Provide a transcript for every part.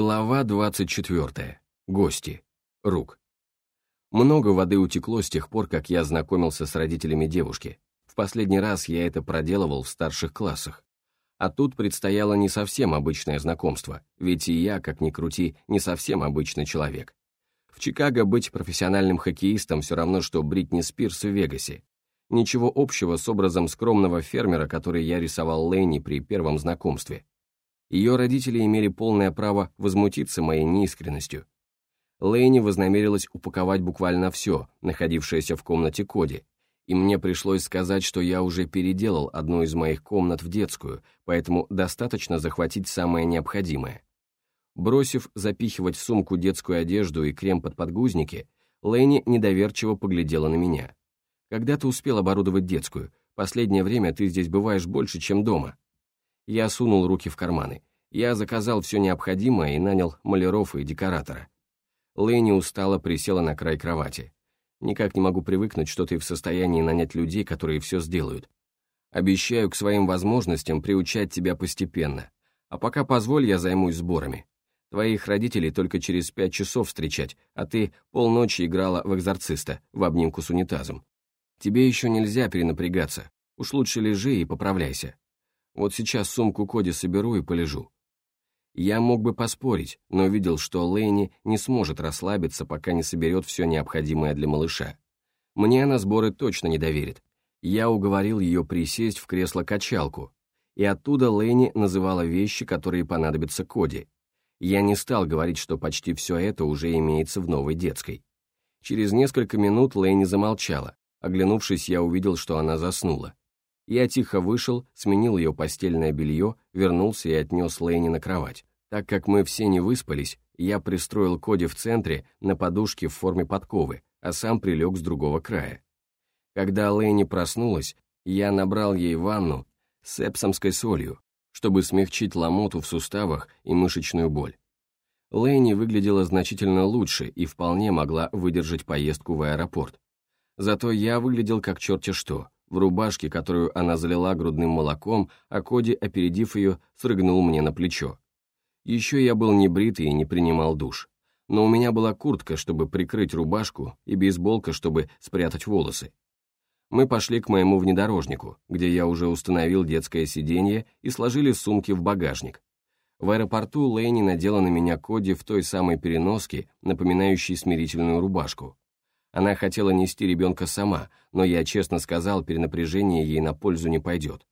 Глава 24. Гости. Рук. Много воды утекло с тех пор, как я знакомился с родителями девушки. В последний раз я это проделывал в старших классах. А тут предстояло не совсем обычное знакомство, ведь и я, как ни крути, не совсем обычный человек. В Чикаго быть профессиональным хоккеистом все равно, что Бритни Спирс в Вегасе. Ничего общего с образом скромного фермера, который я рисовал Лэнни при первом знакомстве. Ее родители имели полное право возмутиться моей неискренностью. Лэйни вознамерилась упаковать буквально все, находившееся в комнате Коди, и мне пришлось сказать, что я уже переделал одну из моих комнат в детскую, поэтому достаточно захватить самое необходимое. Бросив запихивать в сумку детскую одежду и крем под подгузники, Лэйни недоверчиво поглядела на меня. «Когда ты успел оборудовать детскую? Последнее время ты здесь бываешь больше, чем дома». Я сунул руки в карманы. Я заказал все необходимое и нанял маляров и декоратора. Лэни устало присела на край кровати. «Никак не могу привыкнуть, что ты в состоянии нанять людей, которые все сделают. Обещаю к своим возможностям приучать тебя постепенно. А пока позволь, я займусь сборами. Твоих родителей только через пять часов встречать, а ты полночи играла в экзорциста в обнимку с унитазом. Тебе еще нельзя перенапрягаться. Уж лучше лежи и поправляйся. Вот сейчас сумку Коди соберу и полежу. Я мог бы поспорить, но видел, что Лэйни не сможет расслабиться, пока не соберет все необходимое для малыша. Мне она сборы точно не доверит. Я уговорил ее присесть в кресло-качалку, и оттуда Лэйни называла вещи, которые понадобятся Коди. Я не стал говорить, что почти все это уже имеется в новой детской. Через несколько минут Лэйни замолчала. Оглянувшись, я увидел, что она заснула. Я тихо вышел, сменил ее постельное белье, вернулся и отнес Лэйни на кровать. Так как мы все не выспались, я пристроил Коди в центре на подушке в форме подковы, а сам прилег с другого края. Когда Лэйни проснулась, я набрал ей ванну с эпсомской солью, чтобы смягчить ломоту в суставах и мышечную боль. Лэйни выглядела значительно лучше и вполне могла выдержать поездку в аэропорт. Зато я выглядел как черти что — в рубашке, которую она залила грудным молоком, а Коди, опередив ее, срыгнул мне на плечо. Еще я был не бритый и не принимал душ. Но у меня была куртка, чтобы прикрыть рубашку, и бейсболка, чтобы спрятать волосы. Мы пошли к моему внедорожнику, где я уже установил детское сиденье и сложили сумки в багажник. В аэропорту Лэйни надела на меня Коди в той самой переноске, напоминающей смирительную рубашку. Она хотела нести ребенка сама, но я честно сказал, перенапряжение ей на пользу не пойдет.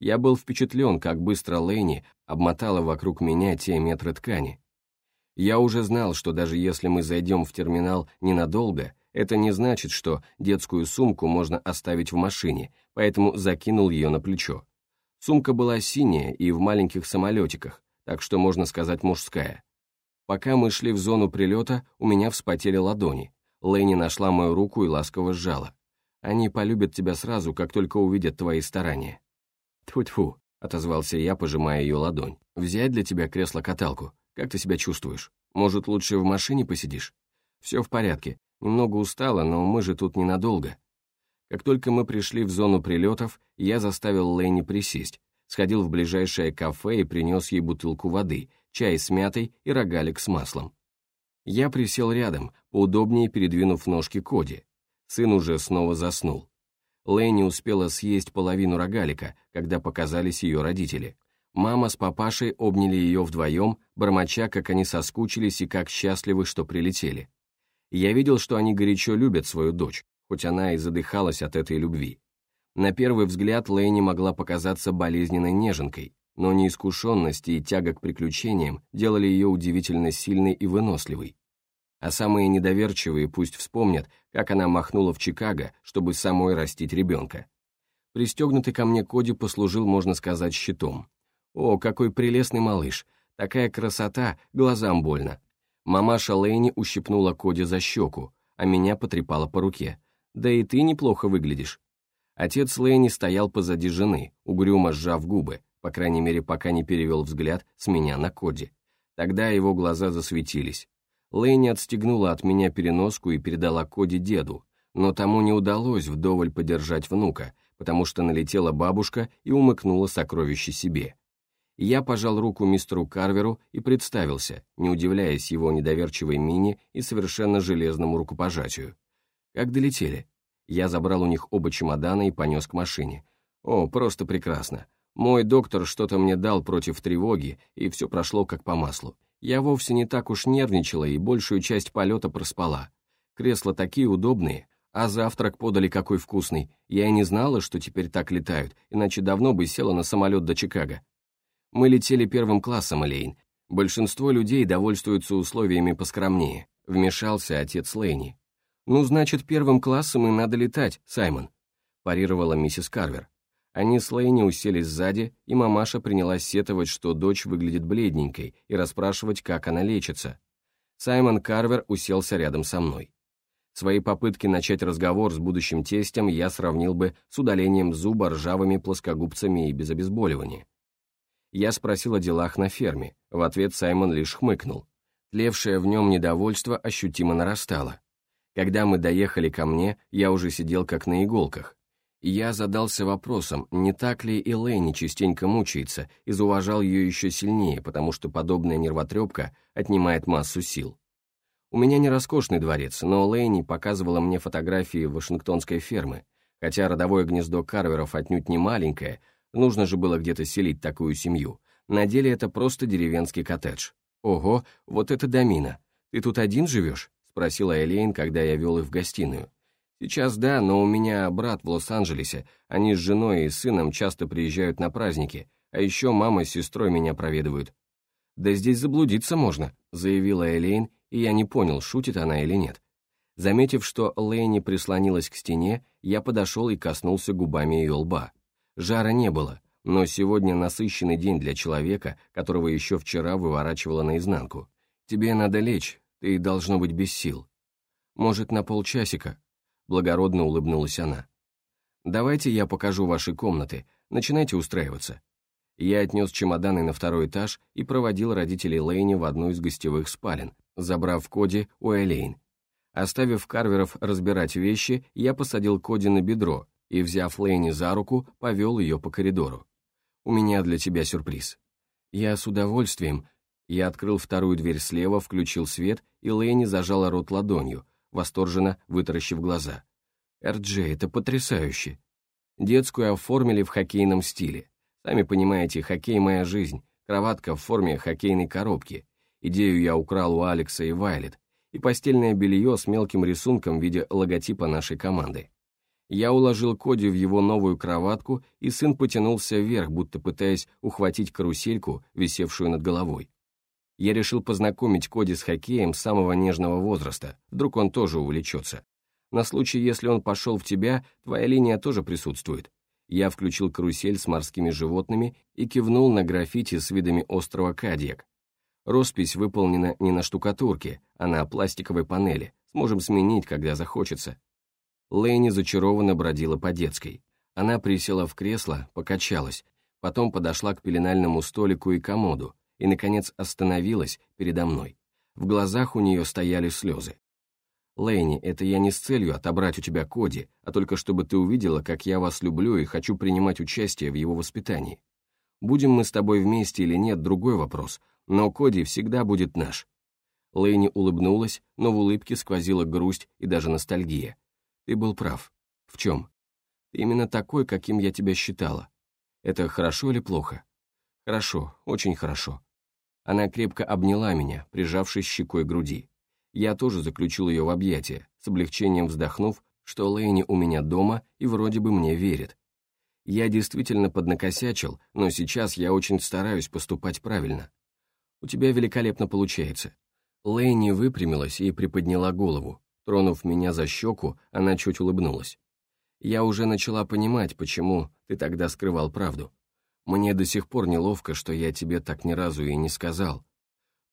Я был впечатлен, как быстро Лэйни обмотала вокруг меня те метры ткани. Я уже знал, что даже если мы зайдем в терминал ненадолго, это не значит, что детскую сумку можно оставить в машине, поэтому закинул ее на плечо. Сумка была синяя и в маленьких самолетиках, так что можно сказать мужская. Пока мы шли в зону прилета, у меня вспотели ладони, Лэни нашла мою руку и ласково сжала. «Они полюбят тебя сразу, как только увидят твои старания». «Тьфу-тьфу», — отозвался я, пожимая ее ладонь. «Взять для тебя кресло-каталку? Как ты себя чувствуешь? Может, лучше в машине посидишь?» «Все в порядке. Немного устала, но мы же тут ненадолго». Как только мы пришли в зону прилетов, я заставил Лэйни присесть, сходил в ближайшее кафе и принес ей бутылку воды, чай с мятой и рогалик с маслом. Я присел рядом, поудобнее передвинув ножки Коди. Сын уже снова заснул. Лэнни успела съесть половину рогалика, когда показались ее родители. Мама с папашей обняли ее вдвоем, бормоча, как они соскучились и как счастливы, что прилетели. Я видел, что они горячо любят свою дочь, хоть она и задыхалась от этой любви. На первый взгляд Лэйни могла показаться болезненной неженкой, но неискушенность и тяга к приключениям делали ее удивительно сильной и выносливой а самые недоверчивые пусть вспомнят, как она махнула в Чикаго, чтобы самой растить ребенка. Пристегнутый ко мне Коди послужил, можно сказать, щитом. О, какой прелестный малыш! Такая красота, глазам больно. Мамаша Лейни ущипнула Коди за щеку, а меня потрепала по руке. Да и ты неплохо выглядишь. Отец Лейни стоял позади жены, угрюмо сжав губы, по крайней мере, пока не перевел взгляд с меня на Коди. Тогда его глаза засветились. Лэйни отстегнула от меня переноску и передала Коди деду, но тому не удалось вдоволь подержать внука, потому что налетела бабушка и умыкнула сокровище себе. Я пожал руку мистеру Карверу и представился, не удивляясь его недоверчивой мине и совершенно железному рукопожатию. Как долетели? Я забрал у них оба чемодана и понес к машине. О, просто прекрасно. Мой доктор что-то мне дал против тревоги, и все прошло как по маслу. Я вовсе не так уж нервничала и большую часть полета проспала. Кресла такие удобные, а завтрак подали какой вкусный. Я и не знала, что теперь так летают, иначе давно бы села на самолет до Чикаго. Мы летели первым классом, Элейн. Большинство людей довольствуются условиями поскромнее. Вмешался отец Лэйни. «Ну, значит, первым классом и надо летать, Саймон», парировала миссис Карвер. Они с Лэйни уселись сзади, и мамаша принялась сетовать, что дочь выглядит бледненькой, и расспрашивать, как она лечится. Саймон Карвер уселся рядом со мной. Свои попытки начать разговор с будущим тестем я сравнил бы с удалением зуба ржавыми плоскогубцами и без обезболивания. Я спросил о делах на ферме, в ответ Саймон лишь хмыкнул. Тлевшее в нем недовольство ощутимо нарастало. Когда мы доехали ко мне, я уже сидел как на иголках. И я задался вопросом, не так ли Элэйни частенько мучается, и зауважал ее еще сильнее, потому что подобная нервотрепка отнимает массу сил. У меня не роскошный дворец, но Лэйни показывала мне фотографии вашингтонской фермы, хотя родовое гнездо Карверов отнюдь не маленькое, Нужно же было где-то селить такую семью. На деле это просто деревенский коттедж. Ого, вот это домина. Ты тут один живешь? Спросила Элейн, когда я вел их в гостиную. Сейчас да, но у меня брат в Лос-Анджелесе. Они с женой и сыном часто приезжают на праздники, а еще мама с сестрой меня проведывают. «Да здесь заблудиться можно», — заявила Элейн, и я не понял, шутит она или нет. Заметив, что Лэйни прислонилась к стене, я подошел и коснулся губами ее лба. Жара не было, но сегодня насыщенный день для человека, которого еще вчера выворачивало наизнанку. Тебе надо лечь, ты должно быть без сил. Может, на полчасика?» Благородно улыбнулась она. «Давайте я покажу ваши комнаты, начинайте устраиваться». Я отнес чемоданы на второй этаж и проводил родителей Лейни в одну из гостевых спален, забрав Коди у Элейн. Оставив Карверов разбирать вещи, я посадил Коди на бедро и, взяв Лэйни за руку, повел ее по коридору. «У меня для тебя сюрприз». Я с удовольствием... Я открыл вторую дверь слева, включил свет, и Лэйни зажала рот ладонью, восторженно вытаращив глаза. «Эрджей, это потрясающе!» Детскую оформили в хоккейном стиле. Сами понимаете, хоккей — моя жизнь, кроватка в форме хоккейной коробки. Идею я украл у Алекса и Вайлет, и постельное белье с мелким рисунком в виде логотипа нашей команды. Я уложил Коди в его новую кроватку, и сын потянулся вверх, будто пытаясь ухватить карусельку, висевшую над головой. Я решил познакомить Коди с хоккеем с самого нежного возраста, вдруг он тоже увлечется. На случай, если он пошел в тебя, твоя линия тоже присутствует. Я включил карусель с морскими животными и кивнул на граффити с видами острова Кадьяк. Роспись выполнена не на штукатурке, а на пластиковой панели. Сможем сменить, когда захочется. Лэйни зачарованно бродила по детской. Она присела в кресло, покачалась, потом подошла к пеленальному столику и комоду и, наконец, остановилась передо мной. В глазах у нее стояли слезы. «Лэйни, это я не с целью отобрать у тебя Коди, а только чтобы ты увидела, как я вас люблю и хочу принимать участие в его воспитании. Будем мы с тобой вместе или нет, другой вопрос, но Коди всегда будет наш». Лэйни улыбнулась, но в улыбке сквозила грусть и даже ностальгия. Ты был прав. В чем? именно такой, каким я тебя считала. Это хорошо или плохо? Хорошо, очень хорошо. Она крепко обняла меня, прижавшись щекой груди. Я тоже заключил ее в объятия, с облегчением вздохнув, что Лэйни у меня дома и вроде бы мне верит. Я действительно поднакосячил, но сейчас я очень стараюсь поступать правильно. У тебя великолепно получается. Лэйни выпрямилась и приподняла голову, Тронув меня за щеку, она чуть улыбнулась. «Я уже начала понимать, почему ты тогда скрывал правду. Мне до сих пор неловко, что я тебе так ни разу и не сказал.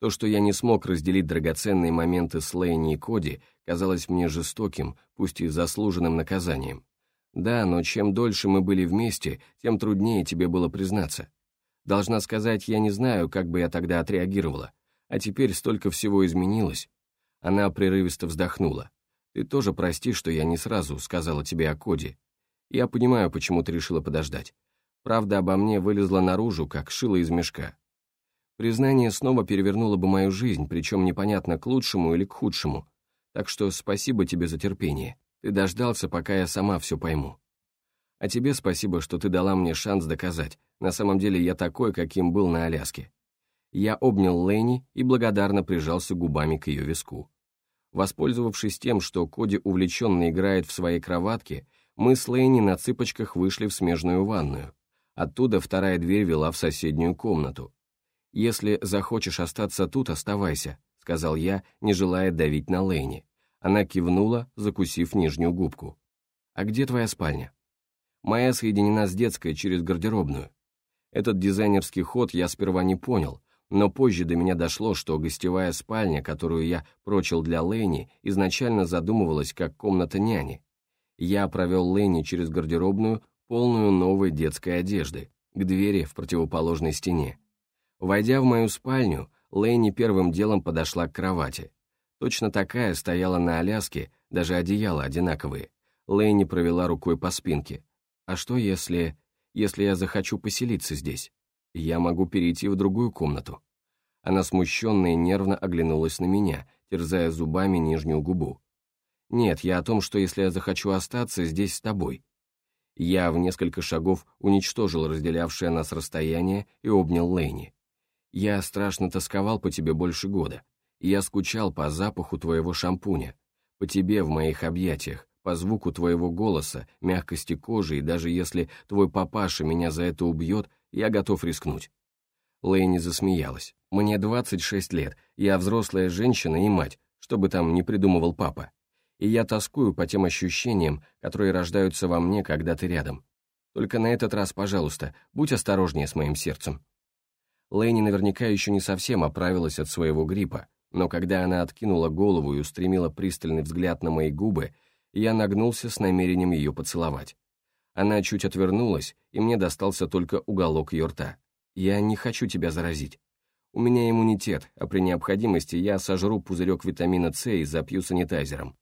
То, что я не смог разделить драгоценные моменты с Лейни и Коди, казалось мне жестоким, пусть и заслуженным наказанием. Да, но чем дольше мы были вместе, тем труднее тебе было признаться. Должна сказать, я не знаю, как бы я тогда отреагировала. А теперь столько всего изменилось. Она прерывисто вздохнула. «Ты тоже прости, что я не сразу сказала тебе о Коде. Я понимаю, почему ты решила подождать. Правда обо мне вылезла наружу, как шило из мешка. Признание снова перевернуло бы мою жизнь, причем непонятно к лучшему или к худшему. Так что спасибо тебе за терпение. Ты дождался, пока я сама все пойму. А тебе спасибо, что ты дала мне шанс доказать. На самом деле я такой, каким был на Аляске. Я обнял Лэни и благодарно прижался губами к ее виску. Воспользовавшись тем, что Коди увлеченно играет в своей кроватке, мы с Лэйни на цыпочках вышли в смежную ванную. Оттуда вторая дверь вела в соседнюю комнату. «Если захочешь остаться тут, оставайся», — сказал я, не желая давить на Лэйни. Она кивнула, закусив нижнюю губку. «А где твоя спальня?» «Моя соединена с детской через гардеробную». Этот дизайнерский ход я сперва не понял, но позже до меня дошло, что гостевая спальня, которую я прочил для Лэйни, изначально задумывалась как комната няни. Я провел Лэйни через гардеробную, полную новой детской одежды, к двери в противоположной стене. Войдя в мою спальню, Лэйни первым делом подошла к кровати. Точно такая стояла на Аляске, даже одеяла одинаковые. Лэйни провела рукой по спинке. «А что если... если я захочу поселиться здесь?» я могу перейти в другую комнату. Она смущенно и нервно оглянулась на меня, терзая зубами нижнюю губу. Нет, я о том, что если я захочу остаться здесь с тобой. Я в несколько шагов уничтожил разделявшее нас расстояние и обнял Лэйни. Я страшно тосковал по тебе больше года. Я скучал по запаху твоего шампуня, по тебе в моих объятиях, по звуку твоего голоса, мягкости кожи, и даже если твой папаша меня за это убьет, я готов рискнуть». Лэйни засмеялась. «Мне 26 лет, я взрослая женщина и мать, что бы там ни придумывал папа. И я тоскую по тем ощущениям, которые рождаются во мне, когда ты рядом. Только на этот раз, пожалуйста, будь осторожнее с моим сердцем». Лэйни наверняка еще не совсем оправилась от своего гриппа, но когда она откинула голову и устремила пристальный взгляд на мои губы, я нагнулся с намерением ее поцеловать. Она чуть отвернулась, и мне достался только уголок ее рта. «Я не хочу тебя заразить. У меня иммунитет, а при необходимости я сожру пузырек витамина С и запью санитайзером».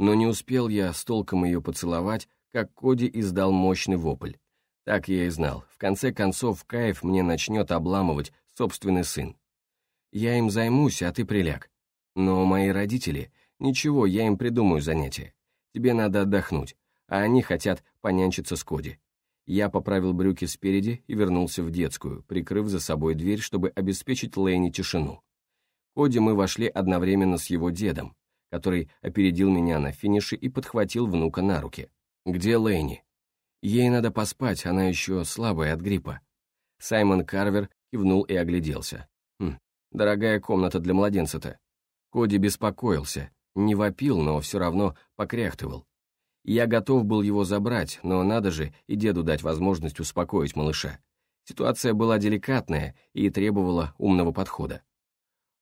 Но не успел я с толком ее поцеловать, как Коди издал мощный вопль. Так я и знал, в конце концов кайф мне начнет обламывать собственный сын. Я им займусь, а ты приляг. Но мои родители... Ничего, я им придумаю занятие. Тебе надо отдохнуть а они хотят понянчиться с Коди. Я поправил брюки спереди и вернулся в детскую, прикрыв за собой дверь, чтобы обеспечить Лэйни тишину. Коди мы вошли одновременно с его дедом, который опередил меня на финише и подхватил внука на руки. «Где Лэйни?» «Ей надо поспать, она еще слабая от гриппа». Саймон Карвер кивнул и огляделся. «Хм, дорогая комната для младенца-то». Коди беспокоился, не вопил, но все равно покряхтывал. Я готов был его забрать, но надо же и деду дать возможность успокоить малыша. Ситуация была деликатная и требовала умного подхода.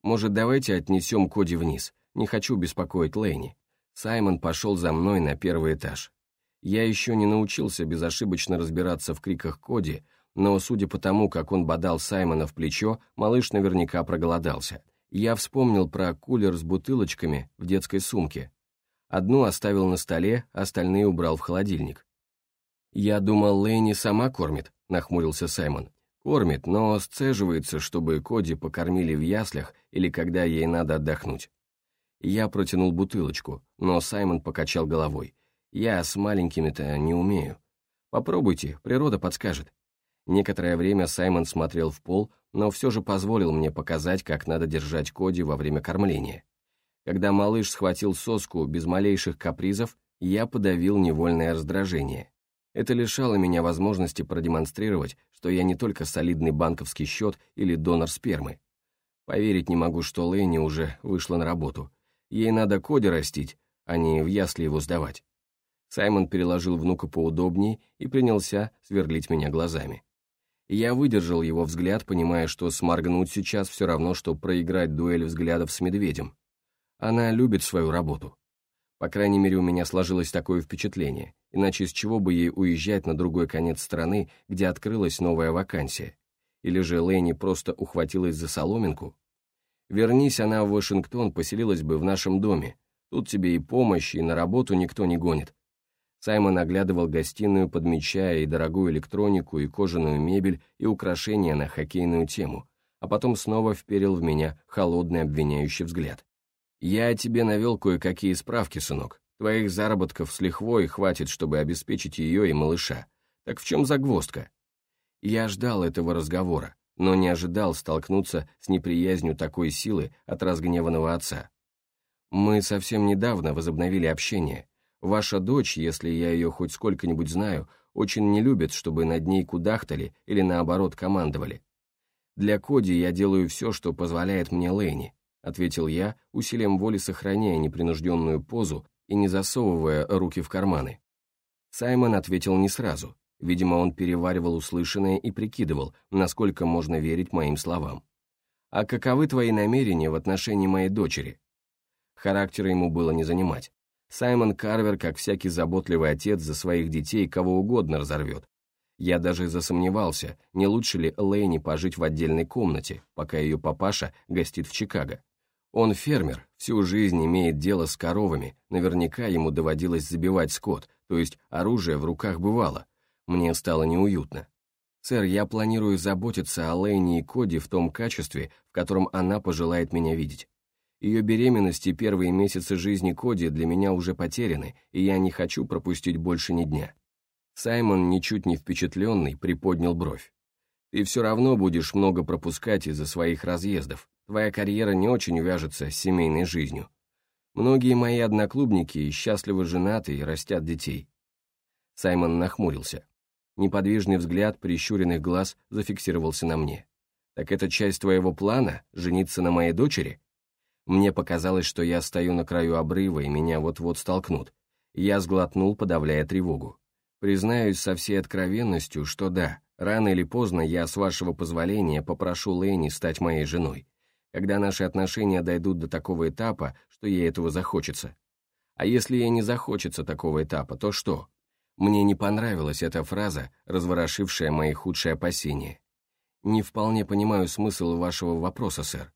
«Может, давайте отнесем Коди вниз? Не хочу беспокоить Лэйни». Саймон пошел за мной на первый этаж. Я еще не научился безошибочно разбираться в криках Коди, но, судя по тому, как он бодал Саймона в плечо, малыш наверняка проголодался. Я вспомнил про кулер с бутылочками в детской сумке, Одну оставил на столе, остальные убрал в холодильник. «Я думал, Лэйни сама кормит», — нахмурился Саймон. «Кормит, но сцеживается, чтобы Коди покормили в яслях или когда ей надо отдохнуть». Я протянул бутылочку, но Саймон покачал головой. «Я с маленькими-то не умею. Попробуйте, природа подскажет». Некоторое время Саймон смотрел в пол, но все же позволил мне показать, как надо держать Коди во время кормления. Когда малыш схватил соску без малейших капризов, я подавил невольное раздражение. Это лишало меня возможности продемонстрировать, что я не только солидный банковский счет или донор спермы. Поверить не могу, что Лэйни уже вышла на работу. Ей надо Коди растить, а не в ясли его сдавать. Саймон переложил внука поудобнее и принялся сверлить меня глазами. Я выдержал его взгляд, понимая, что сморгнуть сейчас все равно, что проиграть дуэль взглядов с медведем. Она любит свою работу. По крайней мере, у меня сложилось такое впечатление, иначе с чего бы ей уезжать на другой конец страны, где открылась новая вакансия? Или же Лэйни просто ухватилась за соломинку? Вернись она в Вашингтон, поселилась бы в нашем доме. Тут тебе и помощь, и на работу никто не гонит. Саймон оглядывал гостиную, подмечая и дорогую электронику, и кожаную мебель, и украшения на хоккейную тему, а потом снова вперил в меня холодный обвиняющий взгляд. «Я тебе навел кое-какие справки, сынок. Твоих заработков с лихвой хватит, чтобы обеспечить ее и малыша. Так в чем загвоздка?» Я ждал этого разговора, но не ожидал столкнуться с неприязнью такой силы от разгневанного отца. Мы совсем недавно возобновили общение. Ваша дочь, если я ее хоть сколько-нибудь знаю, очень не любит, чтобы над ней кудахтали или наоборот командовали. Для Коди я делаю все, что позволяет мне Лэйни, ответил я, усилием воли сохраняя непринужденную позу и не засовывая руки в карманы. Саймон ответил не сразу. Видимо, он переваривал услышанное и прикидывал, насколько можно верить моим словам. «А каковы твои намерения в отношении моей дочери?» Характера ему было не занимать. Саймон Карвер, как всякий заботливый отец за своих детей, кого угодно разорвет. Я даже засомневался, не лучше ли Лэйни пожить в отдельной комнате, пока ее папаша гостит в Чикаго. Он фермер, всю жизнь имеет дело с коровами, наверняка ему доводилось забивать скот, то есть оружие в руках бывало. Мне стало неуютно. «Сэр, я планирую заботиться о Лэйни и Коди в том качестве, в котором она пожелает меня видеть. Ее беременность и первые месяцы жизни Коди для меня уже потеряны, и я не хочу пропустить больше ни дня». Саймон, ничуть не впечатленный, приподнял бровь. «Ты все равно будешь много пропускать из-за своих разъездов. Твоя карьера не очень вяжется с семейной жизнью. Многие мои одноклубники счастливо женаты и растят детей». Саймон нахмурился. Неподвижный взгляд прищуренных глаз зафиксировался на мне. «Так это часть твоего плана — жениться на моей дочери?» Мне показалось, что я стою на краю обрыва, и меня вот-вот столкнут. Я сглотнул, подавляя тревогу. Признаюсь со всей откровенностью, что да, рано или поздно я, с вашего позволения, попрошу Лэни стать моей женой, когда наши отношения дойдут до такого этапа, что ей этого захочется. А если ей не захочется такого этапа, то что? Мне не понравилась эта фраза, разворошившая мои худшие опасения. Не вполне понимаю смысл вашего вопроса, сэр.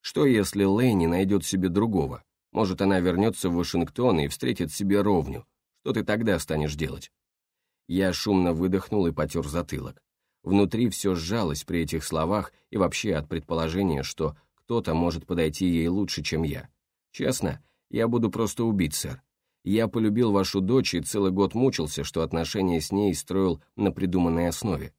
Что, если Лэйни найдет себе другого? Может, она вернется в Вашингтон и встретит себе ровню. Что ты тогда станешь делать? Я шумно выдохнул и потер затылок. Внутри все сжалось при этих словах и вообще от предположения, что кто-то может подойти ей лучше, чем я. Честно, я буду просто убить, сэр. Я полюбил вашу дочь и целый год мучился, что отношения с ней строил на придуманной основе.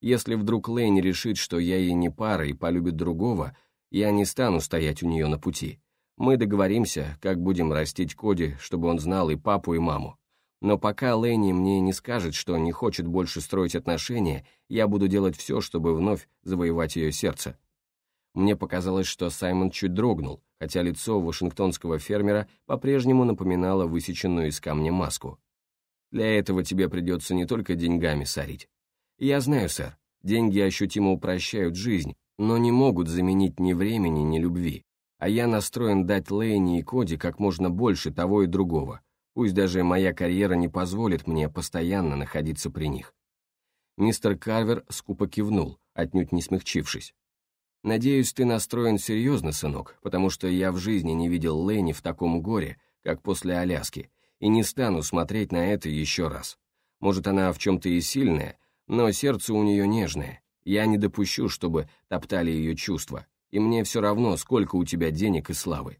Если вдруг Лэйни решит, что я ей не пара и полюбит другого, я не стану стоять у нее на пути. Мы договоримся, как будем растить Коди, чтобы он знал и папу, и маму. Но пока Лэнни мне не скажет, что не хочет больше строить отношения, я буду делать все, чтобы вновь завоевать ее сердце. Мне показалось, что Саймон чуть дрогнул, хотя лицо вашингтонского фермера по-прежнему напоминало высеченную из камня маску. Для этого тебе придется не только деньгами сорить. Я знаю, сэр, деньги ощутимо упрощают жизнь, но не могут заменить ни времени, ни любви. А я настроен дать Лэйни и Коди как можно больше того и другого, пусть даже моя карьера не позволит мне постоянно находиться при них. Мистер Карвер скупо кивнул, отнюдь не смягчившись. «Надеюсь, ты настроен серьезно, сынок, потому что я в жизни не видел Лэйни в таком горе, как после Аляски, и не стану смотреть на это еще раз. Может, она в чем-то и сильная, но сердце у нее нежное, я не допущу, чтобы топтали ее чувства, и мне все равно, сколько у тебя денег и славы.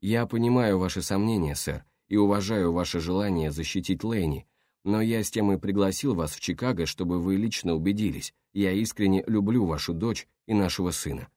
Я понимаю ваши сомнения, сэр, и уважаю ваше желание защитить Лэйни, но я с тем и пригласил вас в Чикаго, чтобы вы лично убедились, я искренне люблю вашу дочь и нашего сына.